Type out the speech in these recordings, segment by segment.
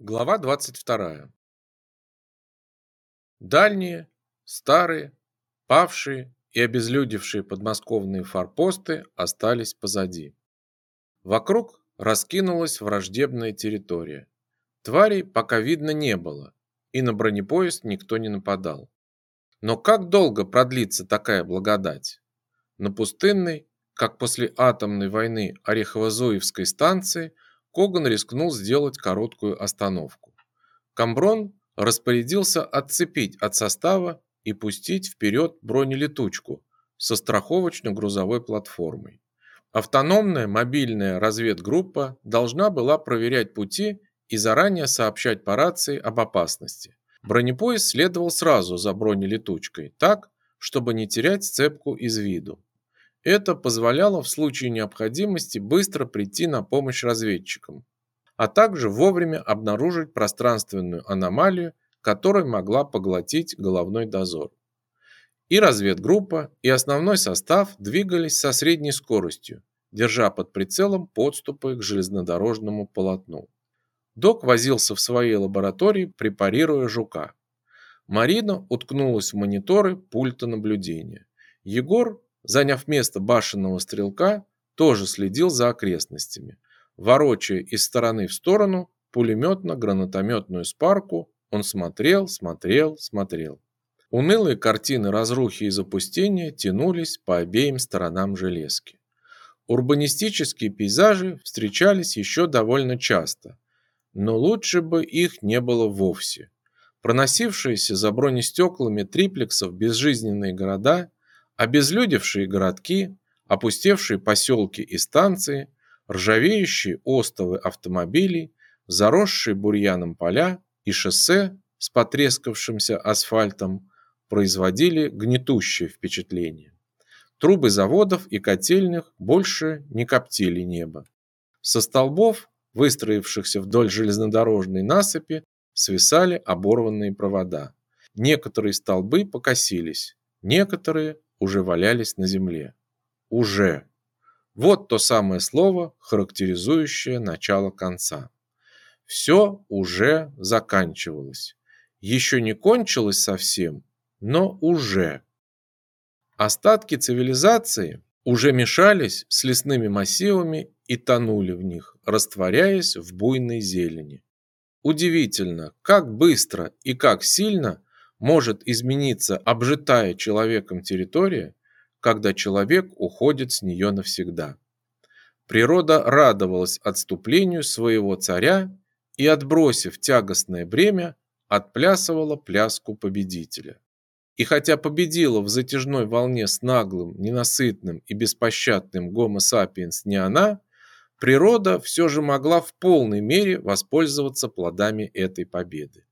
Глава 22. Дальние, старые, павшие и обезлюдевшие подмосковные форпосты остались позади. Вокруг раскинулась враждебная территория. Тварей пока видно не было, и на бронепоезд никто не нападал. Но как долго продлится такая благодать? На пустынной, как после атомной войны Орехово-Зуевской станции – Коган рискнул сделать короткую остановку. Камброн распорядился отцепить от состава и пустить вперед бронелетучку со страховочно-грузовой платформой. Автономная мобильная разведгруппа должна была проверять пути и заранее сообщать по рации об опасности. Бронепоезд следовал сразу за бронелетучкой, так, чтобы не терять сцепку из виду. Это позволяло в случае необходимости быстро прийти на помощь разведчикам, а также вовремя обнаружить пространственную аномалию, которая могла поглотить головной дозор. И разведгруппа, и основной состав двигались со средней скоростью, держа под прицелом подступы к железнодорожному полотну. Док возился в своей лаборатории, препарируя жука. Марина уткнулась в мониторы пульта наблюдения. Егор заняв место башенного стрелка, тоже следил за окрестностями. Ворочая из стороны в сторону пулеметно-гранатометную спарку, он смотрел, смотрел, смотрел. Унылые картины разрухи и запустения тянулись по обеим сторонам железки. Урбанистические пейзажи встречались еще довольно часто, но лучше бы их не было вовсе. Проносившиеся за бронестеклами триплексов безжизненные города Обезлюдевшие городки, опустевшие поселки и станции, ржавеющие остовы автомобилей, заросшие бурьяном поля и шоссе с потрескавшимся асфальтом производили гнетущее впечатление. Трубы заводов и котельных больше не коптили небо. Со столбов, выстроившихся вдоль железнодорожной насыпи, свисали оборванные провода. Некоторые столбы покосились, некоторые уже валялись на земле. Уже. Вот то самое слово, характеризующее начало конца. Все уже заканчивалось. Еще не кончилось совсем, но уже. Остатки цивилизации уже мешались с лесными массивами и тонули в них, растворяясь в буйной зелени. Удивительно, как быстро и как сильно может измениться обжитая человеком территория, когда человек уходит с нее навсегда. Природа радовалась отступлению своего царя и, отбросив тягостное бремя, отплясывала пляску победителя. И хотя победила в затяжной волне с наглым, ненасытным и беспощадным гомо сапиенс не она, природа все же могла в полной мере воспользоваться плодами этой победы.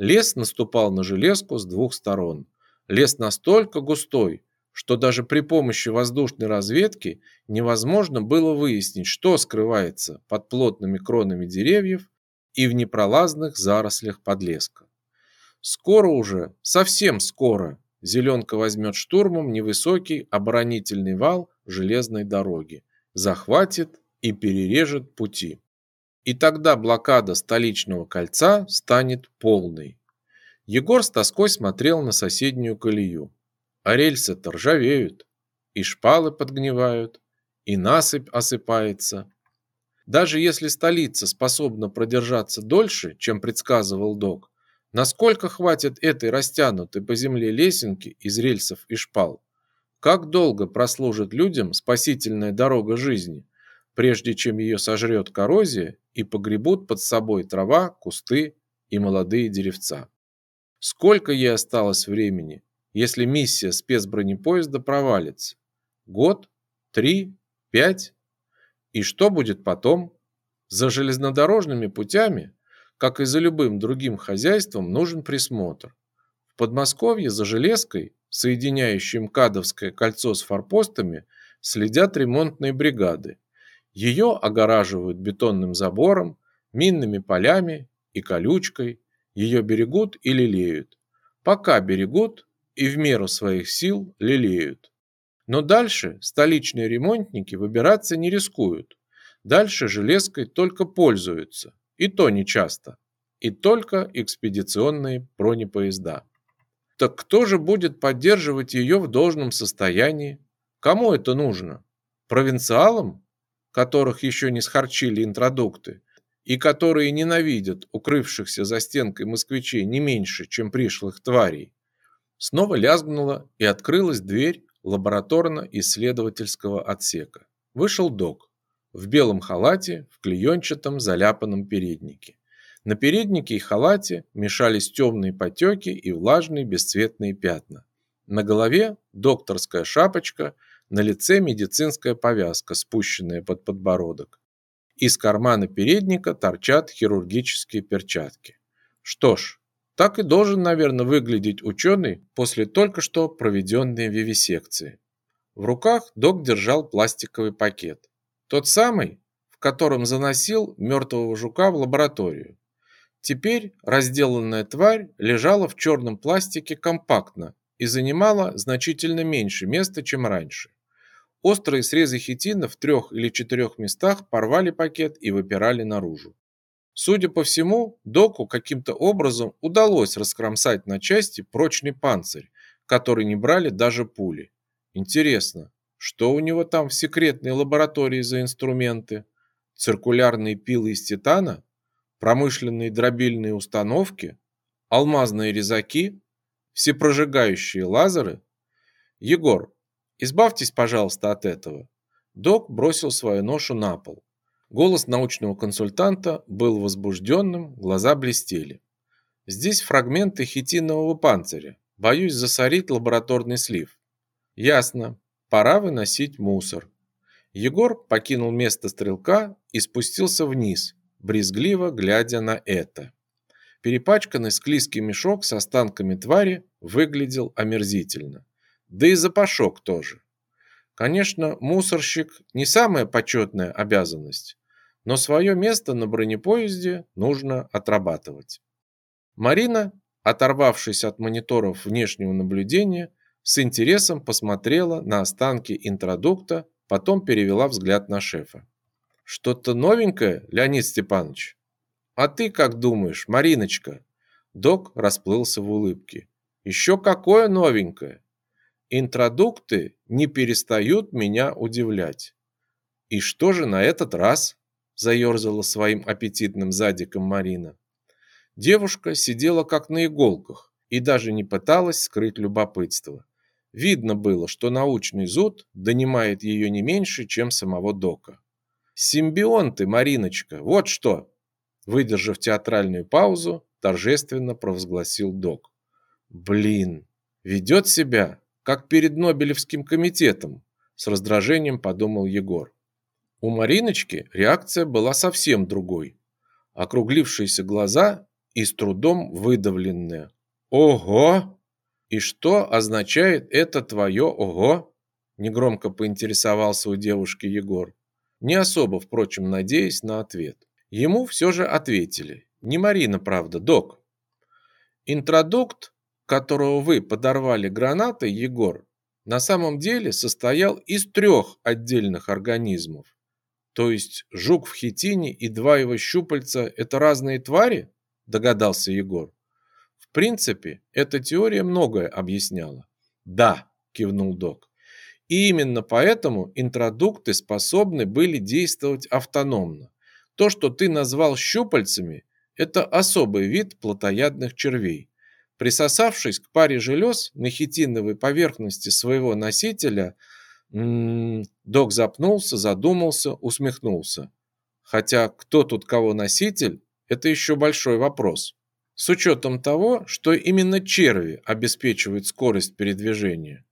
Лес наступал на железку с двух сторон. Лес настолько густой, что даже при помощи воздушной разведки невозможно было выяснить, что скрывается под плотными кронами деревьев и в непролазных зарослях подлеска. Скоро уже, совсем скоро, Зеленка возьмет штурмом невысокий оборонительный вал железной дороги, захватит и перережет пути. И тогда блокада столичного кольца станет полной. Егор с тоской смотрел на соседнюю колею. А рельсы-то и шпалы подгнивают, и насыпь осыпается. Даже если столица способна продержаться дольше, чем предсказывал Док, насколько хватит этой растянутой по земле лесенки из рельсов и шпал? Как долго прослужит людям спасительная дорога жизни, прежде чем ее сожрет коррозия и погребут под собой трава, кусты и молодые деревца. Сколько ей осталось времени, если миссия спецбронепоезда провалится? Год? Три? Пять? И что будет потом? За железнодорожными путями, как и за любым другим хозяйством, нужен присмотр. В Подмосковье за железкой, соединяющей МКАДовское кольцо с форпостами, следят ремонтные бригады. Ее огораживают бетонным забором, минными полями и колючкой, ее берегут и лелеют. Пока берегут и в меру своих сил лелеют. Но дальше столичные ремонтники выбираться не рискуют. Дальше железкой только пользуются, и то не часто. и только экспедиционные бронепоезда. Так кто же будет поддерживать ее в должном состоянии? Кому это нужно? Провинциалам, которых еще не схарчили интродукты, и которые ненавидят укрывшихся за стенкой москвичей не меньше, чем пришлых тварей. Снова лязгнула и открылась дверь лабораторно-исследовательского отсека. Вышел док в белом халате, в клеенчатом заляпанном переднике. На переднике и халате мешались темные потеки и влажные бесцветные пятна. На голове докторская шапочка, на лице медицинская повязка, спущенная под подбородок. Из кармана передника торчат хирургические перчатки. Что ж, так и должен, наверное, выглядеть ученый после только что проведенной вивисекции. В руках док держал пластиковый пакет. Тот самый, в котором заносил мертвого жука в лабораторию. Теперь разделанная тварь лежала в черном пластике компактно и занимала значительно меньше места, чем раньше. Острые срезы хитина в трех или четырех местах порвали пакет и выпирали наружу. Судя по всему, доку каким-то образом удалось раскромсать на части прочный панцирь, который не брали даже пули. Интересно, что у него там в секретной лаборатории за инструменты? Циркулярные пилы из титана? Промышленные дробильные установки? Алмазные резаки? Всепрожигающие лазеры? Егор, избавьтесь, пожалуйста, от этого. Док бросил свою ношу на пол. Голос научного консультанта был возбужденным, глаза блестели. Здесь фрагменты хитинового панциря. Боюсь засорить лабораторный слив. Ясно. Пора выносить мусор. Егор покинул место стрелка и спустился вниз, брезгливо глядя на это. Перепачканный склизкий мешок с останками твари выглядел омерзительно. Да и запашок тоже. Конечно, мусорщик не самая почетная обязанность, но свое место на бронепоезде нужно отрабатывать. Марина, оторвавшись от мониторов внешнего наблюдения, с интересом посмотрела на останки интродукта, потом перевела взгляд на шефа. Что-то новенькое, Леонид Степанович? А ты как думаешь, Мариночка? Док расплылся в улыбке. Еще какое новенькое? Интродукты не перестают меня удивлять. И что же на этот раз? заерзала своим аппетитным задиком Марина. Девушка сидела как на иголках и даже не пыталась скрыть любопытство. Видно было, что научный зуд донимает ее не меньше, чем самого Дока. «Симбионты, Мариночка, вот что!» Выдержав театральную паузу, торжественно провозгласил Док. «Блин, ведет себя, как перед Нобелевским комитетом», с раздражением подумал Егор. У Мариночки реакция была совсем другой. Округлившиеся глаза и с трудом выдавленные. «Ого! И что означает это твое «ого»?» Негромко поинтересовался у девушки Егор. Не особо, впрочем, надеясь на ответ. Ему все же ответили. Не Марина, правда, док. Интродукт, которого вы подорвали гранатой, Егор, на самом деле состоял из трех отдельных организмов. То есть жук в хитине и два его щупальца – это разные твари? Догадался Егор. В принципе, эта теория многое объясняла. Да, кивнул док. И именно поэтому интродукты способны были действовать автономно. То, что ты назвал щупальцами, это особый вид плотоядных червей. Присосавшись к паре желез на хитиновой поверхности своего носителя – док запнулся, задумался, усмехнулся. Хотя кто тут кого носитель, это еще большой вопрос. С учетом того, что именно черви обеспечивают скорость передвижения.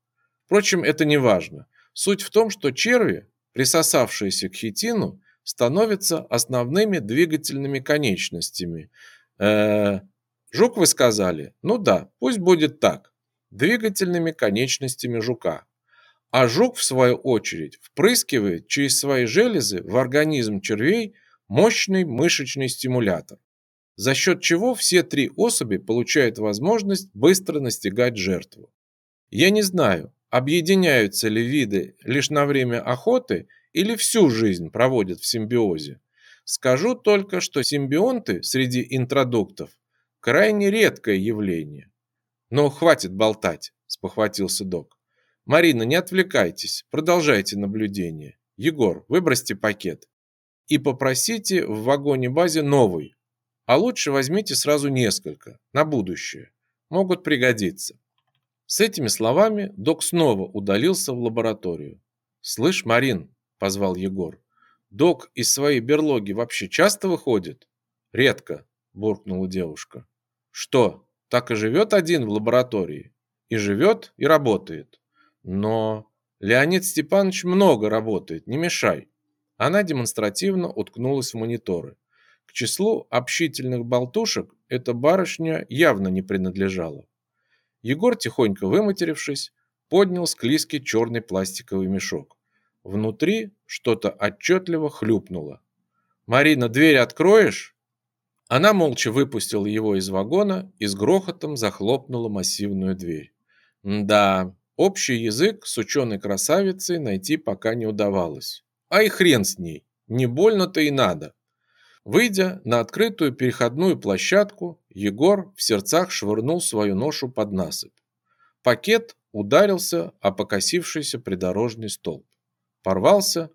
Впрочем, это не важно. Суть в том, что черви, присосавшиеся к хитину, становятся основными двигательными конечностями. -э, жук вы сказали? Ну да, пусть будет так. Двигательными конечностями жука. А жук, в свою очередь, впрыскивает через свои железы в организм червей мощный мышечный стимулятор, за счет чего все три особи получают возможность быстро настигать жертву. Я не знаю, объединяются ли виды лишь на время охоты или всю жизнь проводят в симбиозе. Скажу только, что симбионты среди интродуктов крайне редкое явление. Но хватит болтать, спохватился док. Марина, не отвлекайтесь, продолжайте наблюдение. Егор, выбросьте пакет и попросите в вагоне-базе новый. А лучше возьмите сразу несколько, на будущее. Могут пригодиться. С этими словами док снова удалился в лабораторию. «Слышь, Марин», – позвал Егор, – «док из своей берлоги вообще часто выходит?» «Редко», – буркнула девушка. «Что, так и живет один в лаборатории?» «И живет, и работает». «Но Леонид Степанович много работает, не мешай». Она демонстративно уткнулась в мониторы. К числу общительных болтушек эта барышня явно не принадлежала. Егор, тихонько выматерившись, поднял склизкий черный пластиковый мешок. Внутри что-то отчетливо хлюпнуло. «Марина, дверь откроешь?» Она молча выпустила его из вагона и с грохотом захлопнула массивную дверь. Да, общий язык с ученой красавицей найти пока не удавалось. А и хрен с ней, не больно-то и надо. Выйдя на открытую переходную площадку, Егор в сердцах швырнул свою ношу под насыпь. Пакет ударился о покосившийся придорожный столб. Порвался,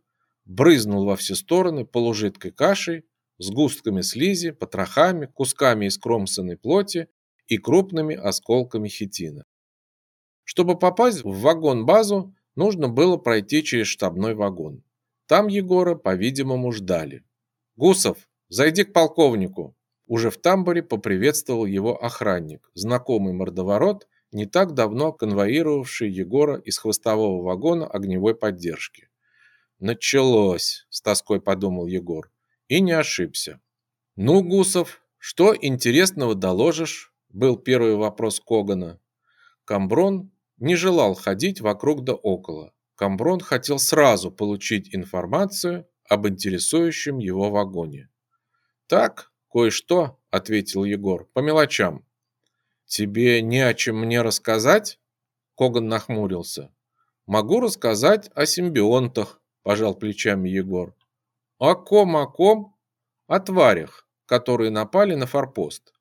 брызнул во все стороны полужидкой кашей, сгустками слизи, потрохами, кусками искромсанной плоти и крупными осколками хитина. Чтобы попасть в вагон-базу, нужно было пройти через штабной вагон. Там Егора, по-видимому, ждали. «Гусов, зайди к полковнику!» Уже в тамбуре поприветствовал его охранник, знакомый мордоворот, не так давно конвоировавший Егора из хвостового вагона огневой поддержки. «Началось!» – с тоской подумал Егор. И не ошибся. «Ну, Гусов, что интересного доложишь?» – был первый вопрос Когана. Камброн не желал ходить вокруг да около. Камброн хотел сразу получить информацию об интересующем его вагоне. «Так, кое-что», — ответил Егор, — «по мелочам». «Тебе не о чем мне рассказать?» Коган нахмурился. «Могу рассказать о симбионтах», – пожал плечами Егор. «О ком, о ком?» «О тварях, которые напали на форпост».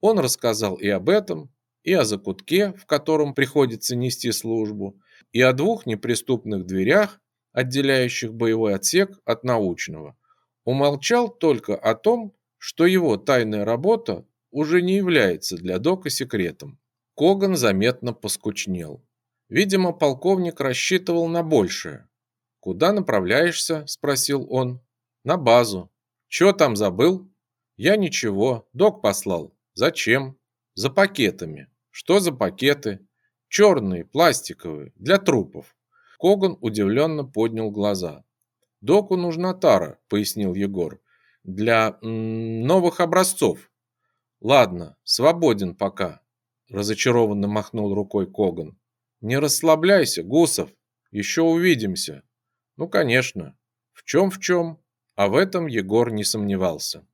Он рассказал и об этом, и о закутке, в котором приходится нести службу, и о двух неприступных дверях, отделяющих боевой отсек от научного. Умолчал только о том, что его тайная работа уже не является для Дока секретом. Коган заметно поскучнел. Видимо, полковник рассчитывал на большее. «Куда направляешься?» – спросил он. «На базу». «Чё там забыл?» «Я ничего. Док послал». «Зачем?» «За пакетами». «Что за пакеты?» Черные, пластиковые, для трупов. Коган удивленно поднял глаза. «Доку нужна тара», — пояснил Егор. «Для новых образцов». «Ладно, свободен пока», — разочарованно махнул рукой Коган. «Не расслабляйся, Гусов, еще увидимся». «Ну, конечно. В чем в чем?» А в этом Егор не сомневался.